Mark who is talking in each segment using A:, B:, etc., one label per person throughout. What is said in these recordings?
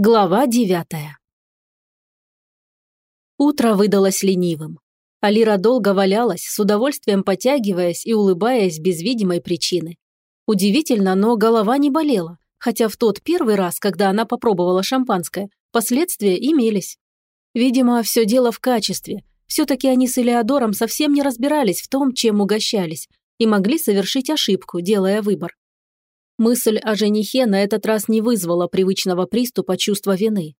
A: Глава девятая Утро выдалось ленивым. Алира долго валялась, с удовольствием потягиваясь и улыбаясь без видимой причины. Удивительно, но голова не болела, хотя в тот первый раз, когда она попробовала шампанское, последствия имелись. Видимо, все дело в качестве. Все-таки они с Элеодором совсем не разбирались в том, чем угощались, и могли совершить ошибку, делая выбор. Мысль о женихе на этот раз не вызвала привычного приступа чувства вины.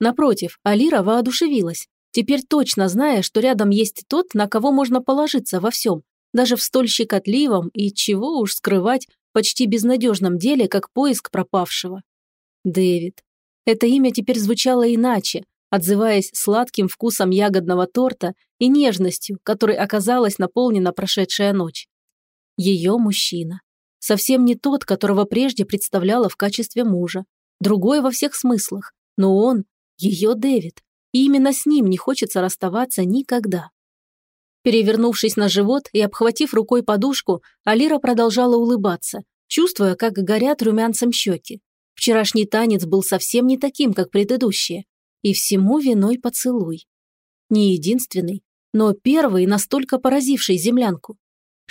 A: Напротив, Алира воодушевилась, теперь точно зная, что рядом есть тот, на кого можно положиться во всем, даже в столь щекотливом и, чего уж скрывать, почти безнадежном деле, как поиск пропавшего. Дэвид. Это имя теперь звучало иначе, отзываясь сладким вкусом ягодного торта и нежностью, которой оказалась наполнена прошедшая ночь. Ее мужчина. Совсем не тот, которого прежде представляла в качестве мужа. Другой во всех смыслах. Но он – ее Дэвид. И именно с ним не хочется расставаться никогда. Перевернувшись на живот и обхватив рукой подушку, Алира продолжала улыбаться, чувствуя, как горят румянцем щеки. Вчерашний танец был совсем не таким, как предыдущие. И всему виной поцелуй. Не единственный, но первый, настолько поразивший землянку.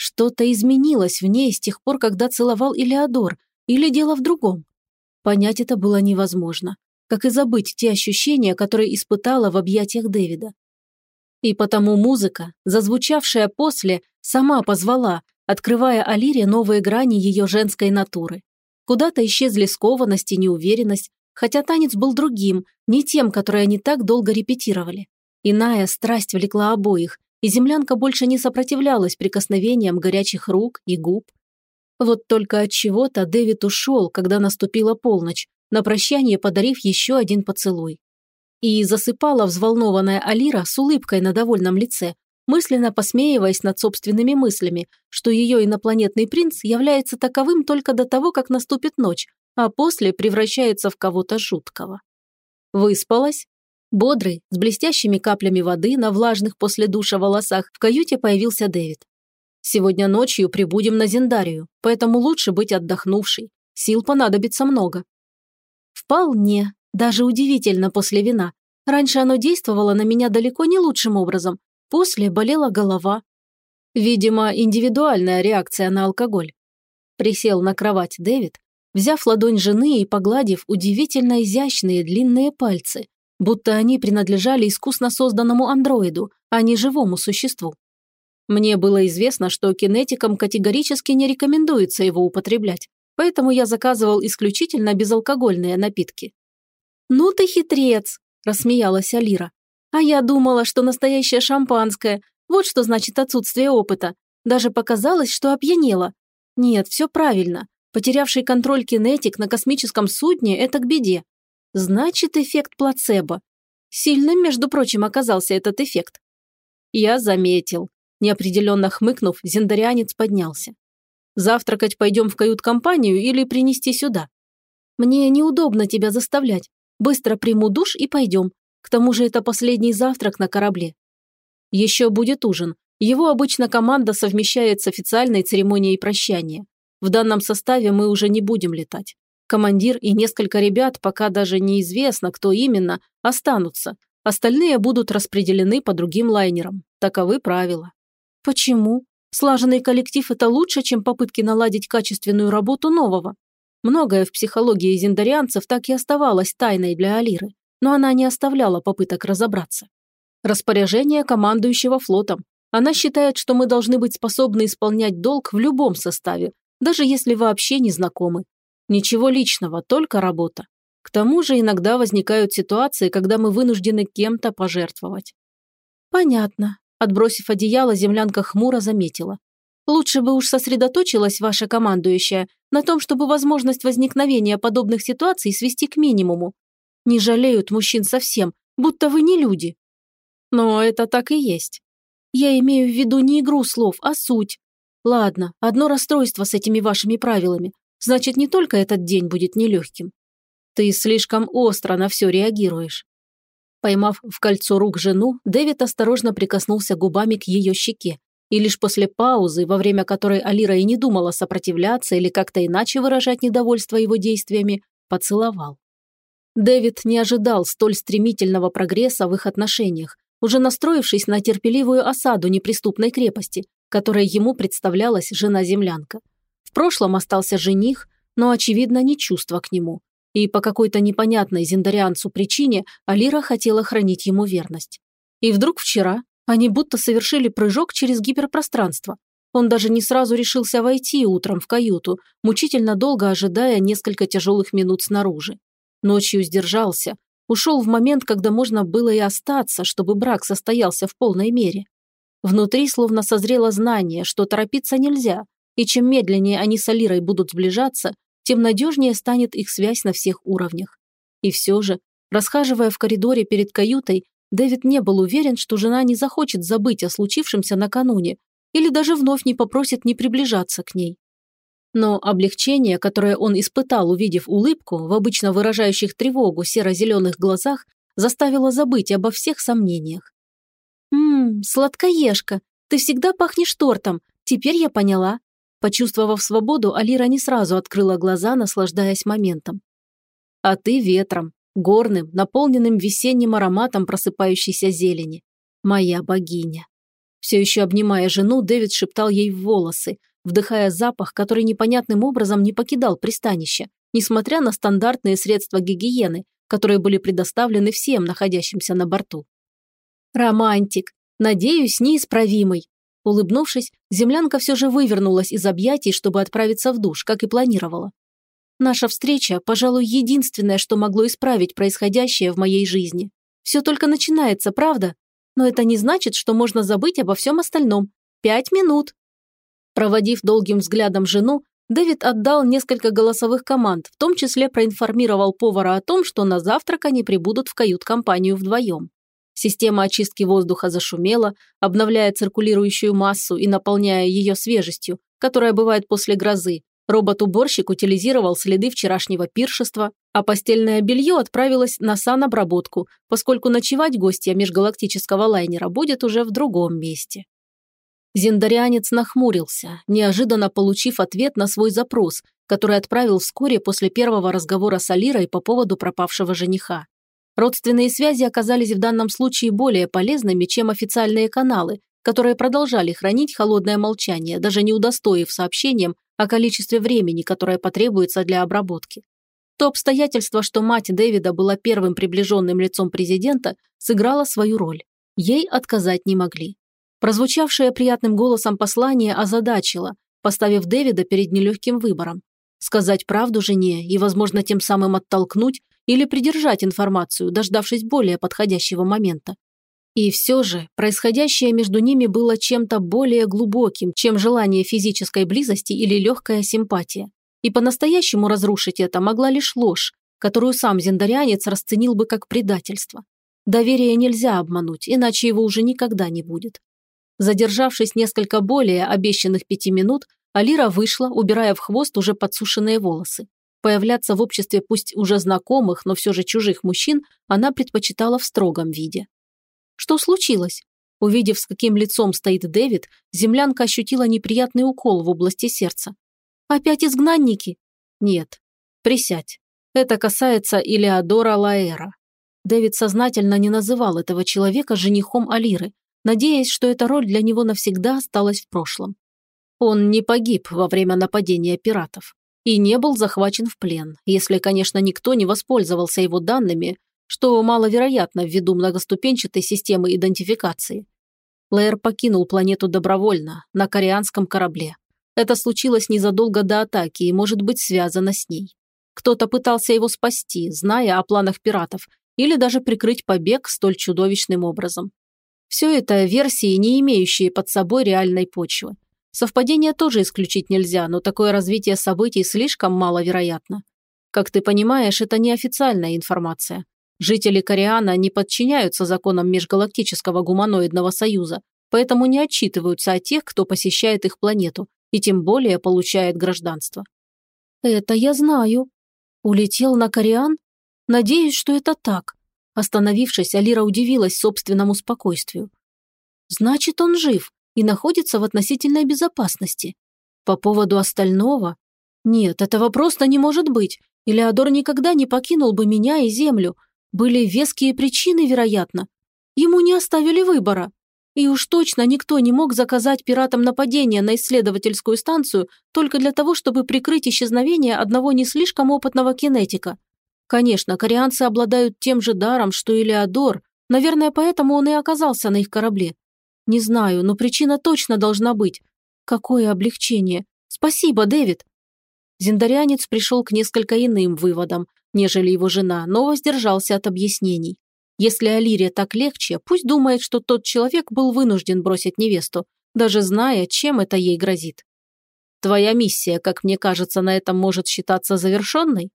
A: Что-то изменилось в ней с тех пор, когда целовал Илеодор, или дело в другом. Понять это было невозможно, как и забыть те ощущения, которые испытала в объятиях Дэвида. И потому музыка, зазвучавшая после, сама позвала, открывая Алире новые грани ее женской натуры. Куда-то исчезли скованность и неуверенность, хотя танец был другим, не тем, который они так долго репетировали. Иная страсть влекла обоих, и землянка больше не сопротивлялась прикосновениям горячих рук и губ. Вот только от чего-то Дэвид ушел, когда наступила полночь, на прощание подарив еще один поцелуй. И засыпала взволнованная Алира с улыбкой на довольном лице, мысленно посмеиваясь над собственными мыслями, что ее инопланетный принц является таковым только до того, как наступит ночь, а после превращается в кого-то жуткого. Выспалась? Бодрый, с блестящими каплями воды на влажных после душа волосах, в каюте появился Дэвид. «Сегодня ночью прибудем на Зендарию, поэтому лучше быть отдохнувшей. Сил понадобится много». «Вполне. Даже удивительно после вина. Раньше оно действовало на меня далеко не лучшим образом. После болела голова. Видимо, индивидуальная реакция на алкоголь. Присел на кровать Дэвид, взяв ладонь жены и погладив удивительно изящные длинные пальцы, будто они принадлежали искусно созданному андроиду, а не живому существу. Мне было известно, что кинетикам категорически не рекомендуется его употреблять, поэтому я заказывал исключительно безалкогольные напитки. «Ну ты хитрец!» – рассмеялась Алира. «А я думала, что настоящее шампанское. Вот что значит отсутствие опыта. Даже показалось, что опьянела. Нет, все правильно. Потерявший контроль кинетик на космическом судне – это к беде. Значит, эффект плацебо. Сильным, между прочим, оказался этот эффект. Я заметил. Неопределенно хмыкнув, зендарианец поднялся. «Завтракать пойдем в кают-компанию или принести сюда?» «Мне неудобно тебя заставлять. Быстро приму душ и пойдем. К тому же это последний завтрак на корабле». «Еще будет ужин. Его обычно команда совмещает с официальной церемонией прощания. В данном составе мы уже не будем летать. Командир и несколько ребят, пока даже неизвестно, кто именно, останутся. Остальные будут распределены по другим лайнерам. Таковы правила. Почему? Слаженный коллектив – это лучше, чем попытки наладить качественную работу нового. Многое в психологии зендарианцев так и оставалось тайной для Алиры, но она не оставляла попыток разобраться. Распоряжение командующего флотом. Она считает, что мы должны быть способны исполнять долг в любом составе, даже если вообще не знакомы, Ничего личного, только работа. К тому же иногда возникают ситуации, когда мы вынуждены кем-то пожертвовать. Понятно. Отбросив одеяло, землянка хмуро заметила. Лучше бы уж сосредоточилась ваша командующая на том, чтобы возможность возникновения подобных ситуаций свести к минимуму. Не жалеют мужчин совсем, будто вы не люди. Но это так и есть. Я имею в виду не игру слов, а суть. Ладно, одно расстройство с этими вашими правилами. Значит, не только этот день будет нелегким. Ты слишком остро на все реагируешь. Поймав в кольцо рук жену, Дэвид осторожно прикоснулся губами к ее щеке, и лишь после паузы, во время которой Алира и не думала сопротивляться или как-то иначе выражать недовольство его действиями, поцеловал. Дэвид не ожидал столь стремительного прогресса в их отношениях, уже настроившись на терпеливую осаду неприступной крепости, которой ему представлялась жена-землянка. В прошлом остался жених, но, очевидно, не чувство к нему. И по какой-то непонятной зиндарианцу причине Алира хотела хранить ему верность. И вдруг вчера они будто совершили прыжок через гиперпространство. Он даже не сразу решился войти утром в каюту, мучительно долго ожидая несколько тяжелых минут снаружи. Ночью сдержался, ушел в момент, когда можно было и остаться, чтобы брак состоялся в полной мере. Внутри словно созрело знание, что торопиться нельзя, и чем медленнее они с Алирой будут сближаться, тем надежнее станет их связь на всех уровнях. И все же, расхаживая в коридоре перед каютой, Дэвид не был уверен, что жена не захочет забыть о случившемся накануне или даже вновь не попросит не приближаться к ней. Но облегчение, которое он испытал, увидев улыбку, в обычно выражающих тревогу серо-зеленых глазах, заставило забыть обо всех сомнениях. «Ммм, сладкоежка, ты всегда пахнешь тортом, теперь я поняла». Почувствовав свободу, Алира не сразу открыла глаза, наслаждаясь моментом. «А ты ветром, горным, наполненным весенним ароматом просыпающейся зелени. Моя богиня». Все еще обнимая жену, Дэвид шептал ей в волосы, вдыхая запах, который непонятным образом не покидал пристанище, несмотря на стандартные средства гигиены, которые были предоставлены всем находящимся на борту. «Романтик! Надеюсь, неисправимый!» Улыбнувшись, землянка все же вывернулась из объятий, чтобы отправиться в душ, как и планировала. Наша встреча, пожалуй, единственное, что могло исправить происходящее в моей жизни. Все только начинается, правда? Но это не значит, что можно забыть обо всем остальном. Пять минут. Проводив долгим взглядом жену, Дэвид отдал несколько голосовых команд, в том числе проинформировал повара о том, что на завтрак они прибудут в кают-компанию вдвоем. Система очистки воздуха зашумела, обновляя циркулирующую массу и наполняя ее свежестью, которая бывает после грозы. Робот-уборщик утилизировал следы вчерашнего пиршества, а постельное белье отправилось на санобработку, поскольку ночевать гостья межгалактического лайнера будет уже в другом месте. Зендарианец нахмурился, неожиданно получив ответ на свой запрос, который отправил вскоре после первого разговора с Алирой по поводу пропавшего жениха. Родственные связи оказались в данном случае более полезными, чем официальные каналы, которые продолжали хранить холодное молчание, даже не удостоив сообщением о количестве времени, которое потребуется для обработки. То обстоятельство, что мать Дэвида была первым приближенным лицом президента, сыграло свою роль. Ей отказать не могли. Прозвучавшее приятным голосом послание озадачило, поставив Дэвида перед нелегким выбором. Сказать правду жене и, возможно, тем самым оттолкнуть или придержать информацию, дождавшись более подходящего момента. И все же происходящее между ними было чем-то более глубоким, чем желание физической близости или легкая симпатия. И по-настоящему разрушить это могла лишь ложь, которую сам зендарянец расценил бы как предательство. Доверие нельзя обмануть, иначе его уже никогда не будет. Задержавшись несколько более обещанных пяти минут, Алира вышла, убирая в хвост уже подсушенные волосы. Появляться в обществе пусть уже знакомых, но все же чужих мужчин она предпочитала в строгом виде. Что случилось? Увидев, с каким лицом стоит Дэвид, землянка ощутила неприятный укол в области сердца. «Опять изгнанники?» «Нет. Присядь. Это касается Илеодора Лаэра». Дэвид сознательно не называл этого человека женихом Алиры, надеясь, что эта роль для него навсегда осталась в прошлом. Он не погиб во время нападения пиратов и не был захвачен в плен, если, конечно, никто не воспользовался его данными, что маловероятно ввиду многоступенчатой системы идентификации. Лэр покинул планету добровольно, на корианском корабле. Это случилось незадолго до атаки и может быть связано с ней. Кто-то пытался его спасти, зная о планах пиратов, или даже прикрыть побег столь чудовищным образом. Все это версии, не имеющие под собой реальной почвы. Совпадение тоже исключить нельзя, но такое развитие событий слишком маловероятно. Как ты понимаешь, это неофициальная информация. Жители Кориана не подчиняются законам Межгалактического гуманоидного союза, поэтому не отчитываются о тех, кто посещает их планету, и тем более получает гражданство. Это я знаю. Улетел на Кориан? Надеюсь, что это так. Остановившись, Алира удивилась собственному спокойствию. Значит, он жив, и находится в относительной безопасности. По поводу остального? Нет, этого просто не может быть. Илеодор никогда не покинул бы меня и землю. Были веские причины, вероятно. Ему не оставили выбора. И уж точно никто не мог заказать пиратам нападение на исследовательскую станцию только для того, чтобы прикрыть исчезновение одного не слишком опытного кинетика. Конечно, корианцы обладают тем же даром, что и Леодор, наверное, поэтому он и оказался на их корабле. Не знаю, но причина точно должна быть. Какое облегчение. Спасибо, Дэвид. Зиндарянец пришел к несколько иным выводам, нежели его жена, но воздержался от объяснений. Если Алире так легче, пусть думает, что тот человек был вынужден бросить невесту, даже зная, чем это ей грозит. Твоя миссия, как мне кажется, на этом может считаться завершенной?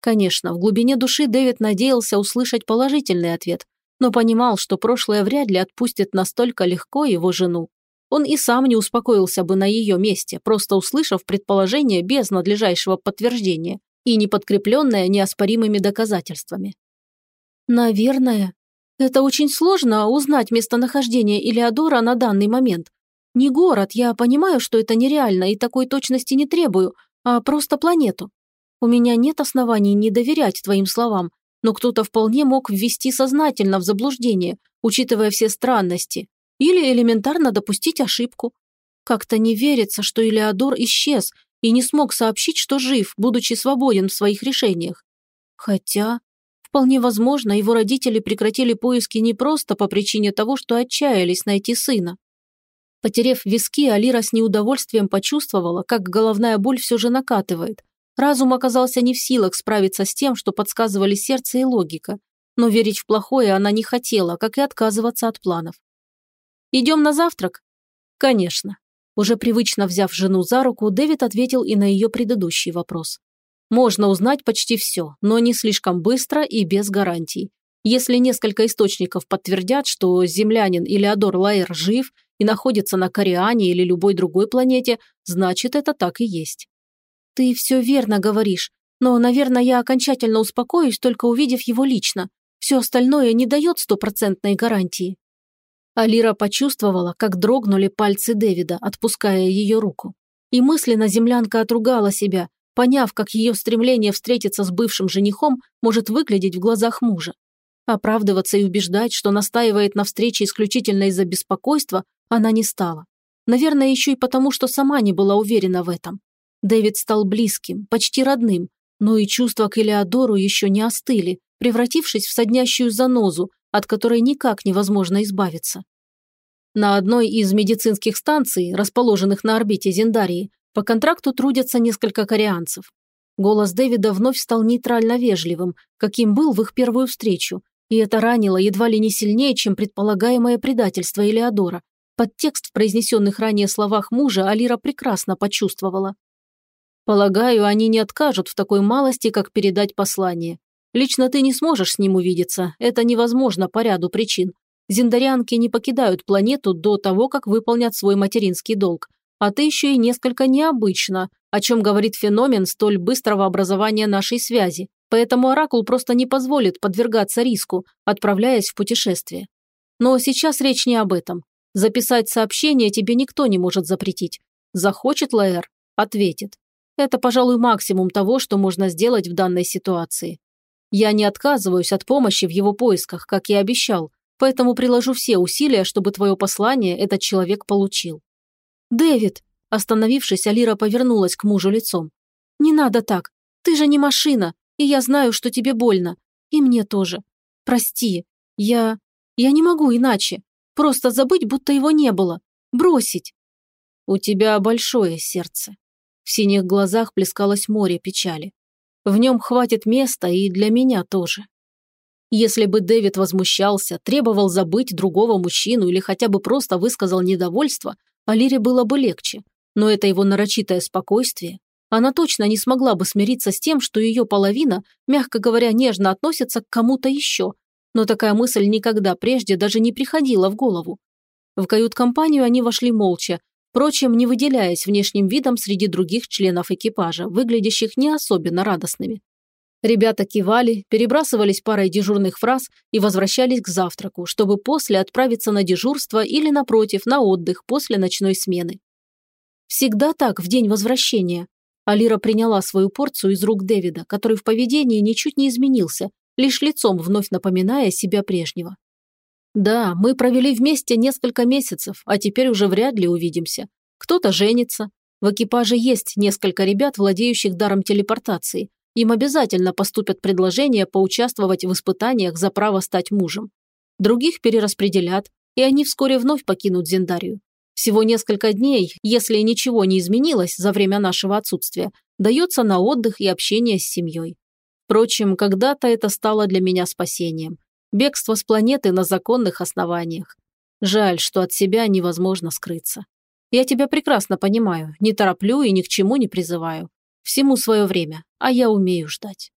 A: Конечно, в глубине души Дэвид надеялся услышать положительный ответ, но понимал, что прошлое вряд ли отпустит настолько легко его жену. Он и сам не успокоился бы на ее месте, просто услышав предположение без надлежащего подтверждения и не подкрепленное неоспоримыми доказательствами. «Наверное. Это очень сложно узнать местонахождение Илеодора на данный момент. Не город, я понимаю, что это нереально и такой точности не требую, а просто планету. У меня нет оснований не доверять твоим словам, но кто-то вполне мог ввести сознательно в заблуждение, учитывая все странности, или элементарно допустить ошибку. Как-то не верится, что Илеодор исчез и не смог сообщить, что жив, будучи свободен в своих решениях. Хотя, вполне возможно, его родители прекратили поиски не просто по причине того, что отчаялись найти сына. Потерев виски, Алира с неудовольствием почувствовала, как головная боль все же накатывает, Разум оказался не в силах справиться с тем, что подсказывали сердце и логика, но верить в плохое она не хотела, как и отказываться от планов. «Идем на завтрак?» «Конечно». Уже привычно взяв жену за руку, Дэвид ответил и на ее предыдущий вопрос. «Можно узнать почти все, но не слишком быстро и без гарантий. Если несколько источников подтвердят, что землянин Илеодор Лайер жив и находится на Кориане или любой другой планете, значит, это так и есть. «Ты все верно говоришь, но, наверное, я окончательно успокоюсь, только увидев его лично. Все остальное не дает стопроцентной гарантии». Алира почувствовала, как дрогнули пальцы Дэвида, отпуская ее руку. И мысленно землянка отругала себя, поняв, как ее стремление встретиться с бывшим женихом может выглядеть в глазах мужа. Оправдываться и убеждать, что настаивает на встрече исключительно из-за беспокойства, она не стала. Наверное, еще и потому, что сама не была уверена в этом. Дэвид стал близким, почти родным, но и чувства к Элеодору еще не остыли, превратившись в соднящую занозу, от которой никак невозможно избавиться. На одной из медицинских станций, расположенных на орбите Зендарии, по контракту трудятся несколько кореанцев. Голос Дэвида вновь стал нейтрально вежливым, каким был в их первую встречу, и это ранило едва ли не сильнее, чем предполагаемое предательство Элеодора. Подтекст в произнесенных ранее словах мужа Алира прекрасно почувствовала. Полагаю, они не откажут в такой малости, как передать послание. Лично ты не сможешь с ним увидеться, это невозможно по ряду причин. Зиндарянки не покидают планету до того, как выполнят свой материнский долг. А ты еще и несколько необычно, о чем говорит феномен столь быстрого образования нашей связи. Поэтому Оракул просто не позволит подвергаться риску, отправляясь в путешествие. Но сейчас речь не об этом. Записать сообщение тебе никто не может запретить. Захочет Лаэр – ответит. Это, пожалуй, максимум того, что можно сделать в данной ситуации. Я не отказываюсь от помощи в его поисках, как и обещал, поэтому приложу все усилия, чтобы твое послание этот человек получил. «Дэвид!» Остановившись, Алира повернулась к мужу лицом. «Не надо так. Ты же не машина, и я знаю, что тебе больно. И мне тоже. Прости. Я... Я не могу иначе. Просто забыть, будто его не было. Бросить». «У тебя большое сердце», в синих глазах плескалось море печали. В нем хватит места и для меня тоже. Если бы Дэвид возмущался, требовал забыть другого мужчину или хотя бы просто высказал недовольство, Алире было бы легче. Но это его нарочитое спокойствие. Она точно не смогла бы смириться с тем, что ее половина, мягко говоря, нежно относится к кому-то еще. Но такая мысль никогда прежде даже не приходила в голову. В кают-компанию они вошли молча, впрочем, не выделяясь внешним видом среди других членов экипажа, выглядящих не особенно радостными. Ребята кивали, перебрасывались парой дежурных фраз и возвращались к завтраку, чтобы после отправиться на дежурство или, напротив, на отдых после ночной смены. Всегда так в день возвращения. Алира приняла свою порцию из рук Дэвида, который в поведении ничуть не изменился, лишь лицом вновь напоминая себя прежнего. «Да, мы провели вместе несколько месяцев, а теперь уже вряд ли увидимся. Кто-то женится. В экипаже есть несколько ребят, владеющих даром телепортации. Им обязательно поступят предложения поучаствовать в испытаниях за право стать мужем. Других перераспределят, и они вскоре вновь покинут Зендарию. Всего несколько дней, если ничего не изменилось за время нашего отсутствия, дается на отдых и общение с семьей. Впрочем, когда-то это стало для меня спасением. Бегство с планеты на законных основаниях. Жаль, что от себя невозможно скрыться. Я тебя прекрасно понимаю, не тороплю и ни к чему не призываю. Всему свое время, а я умею ждать.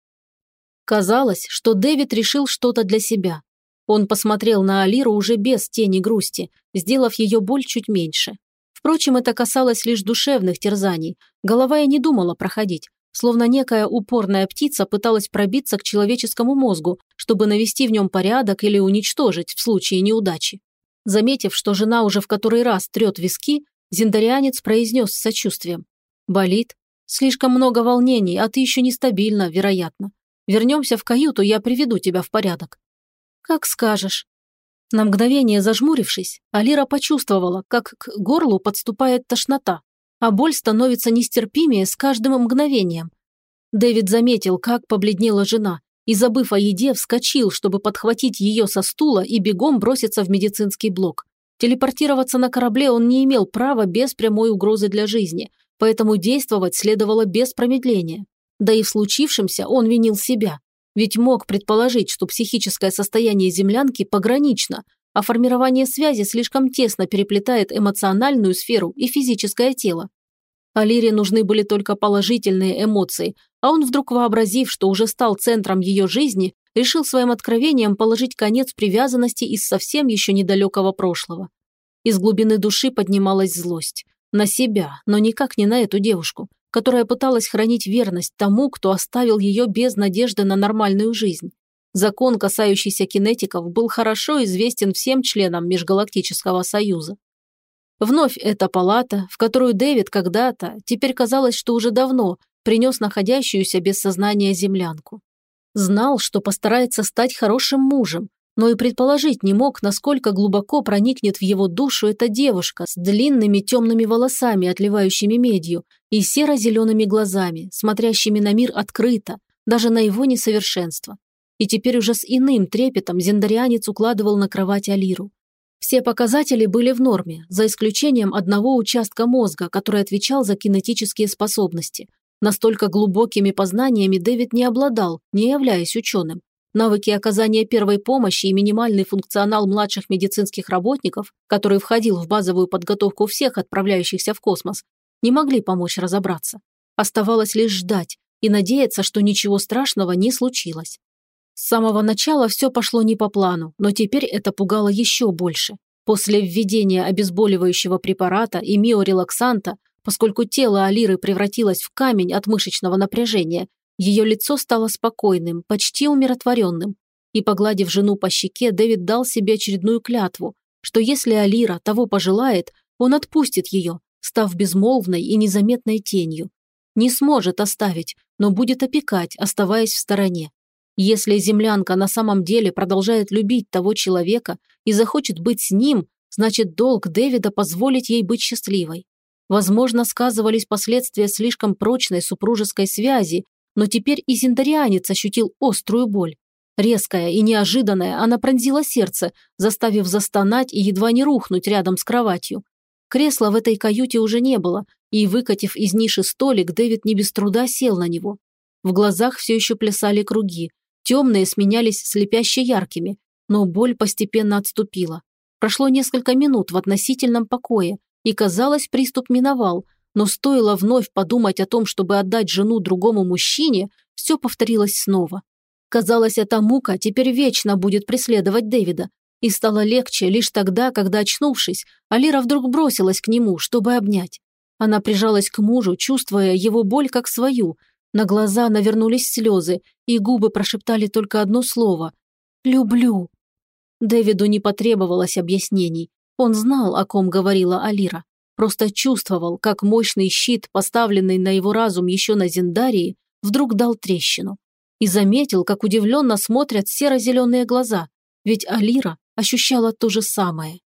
A: Казалось, что Дэвид решил что-то для себя, он посмотрел на Алиру уже без тени грусти, сделав ее боль чуть меньше. Впрочем, это касалось лишь душевных терзаний. Голова и не думала проходить, словно некая упорная птица пыталась пробиться к человеческому мозгу, чтобы навести в нем порядок или уничтожить в случае неудачи. Заметив, что жена уже в который раз трет виски, зиндарианец произнес с сочувствием. «Болит? Слишком много волнений, а ты еще нестабильна, вероятно. Вернемся в каюту, я приведу тебя в порядок». «Как скажешь». На мгновение зажмурившись, Алира почувствовала, как к горлу подступает тошнота, а боль становится нестерпимее с каждым мгновением. Дэвид заметил, как побледнела жена, и, забыв о еде, вскочил, чтобы подхватить ее со стула и бегом броситься в медицинский блок. Телепортироваться на корабле он не имел права без прямой угрозы для жизни, поэтому действовать следовало без промедления. Да и в случившемся он винил себя. Ведь мог предположить, что психическое состояние землянки погранично, а формирование связи слишком тесно переплетает эмоциональную сферу и физическое тело. Алире нужны были только положительные эмоции, а он вдруг вообразив, что уже стал центром ее жизни, решил своим откровением положить конец привязанности из совсем еще недалекого прошлого. Из глубины души поднималась злость. На себя, но никак не на эту девушку которая пыталась хранить верность тому, кто оставил ее без надежды на нормальную жизнь. Закон, касающийся кинетиков, был хорошо известен всем членам Межгалактического Союза. Вновь эта палата, в которую Дэвид когда-то, теперь казалось, что уже давно, принес находящуюся без сознания землянку. Знал, что постарается стать хорошим мужем, но и предположить не мог, насколько глубоко проникнет в его душу эта девушка с длинными темными волосами, отливающими медью, и серо-зелеными глазами, смотрящими на мир открыто, даже на его несовершенство. И теперь уже с иным трепетом зендарианец укладывал на кровать Алиру. Все показатели были в норме, за исключением одного участка мозга, который отвечал за кинетические способности. Настолько глубокими познаниями Дэвид не обладал, не являясь ученым. Навыки оказания первой помощи и минимальный функционал младших медицинских работников, который входил в базовую подготовку всех отправляющихся в космос, не могли помочь разобраться. Оставалось лишь ждать и надеяться, что ничего страшного не случилось. С самого начала все пошло не по плану, но теперь это пугало еще больше. После введения обезболивающего препарата и миорелаксанта, поскольку тело Алиры превратилось в камень от мышечного напряжения, ее лицо стало спокойным, почти умиротворенным. И, погладив жену по щеке, Дэвид дал себе очередную клятву, что если Алира того пожелает, он отпустит ее, став безмолвной и незаметной тенью. Не сможет оставить, но будет опекать, оставаясь в стороне. Если землянка на самом деле продолжает любить того человека и захочет быть с ним, значит долг Дэвида позволить ей быть счастливой. Возможно, сказывались последствия слишком прочной супружеской связи но теперь и зиндарианец ощутил острую боль. Резкая и неожиданная, она пронзила сердце, заставив застонать и едва не рухнуть рядом с кроватью. Кресла в этой каюте уже не было, и, выкатив из ниши столик, Дэвид не без труда сел на него. В глазах все еще плясали круги, темные сменялись слепяще яркими, но боль постепенно отступила. Прошло несколько минут в относительном покое, и, казалось, приступ миновал – но стоило вновь подумать о том, чтобы отдать жену другому мужчине, все повторилось снова. Казалось, эта мука теперь вечно будет преследовать Дэвида. И стало легче лишь тогда, когда, очнувшись, Алира вдруг бросилась к нему, чтобы обнять. Она прижалась к мужу, чувствуя его боль как свою. На глаза навернулись слезы, и губы прошептали только одно слово «люблю». Дэвиду не потребовалось объяснений. Он знал, о ком говорила Алира. Просто чувствовал, как мощный щит, поставленный на его разум еще на Зиндарии, вдруг дал трещину. И заметил, как удивленно смотрят серо-зеленые глаза, ведь Алира ощущала то же самое.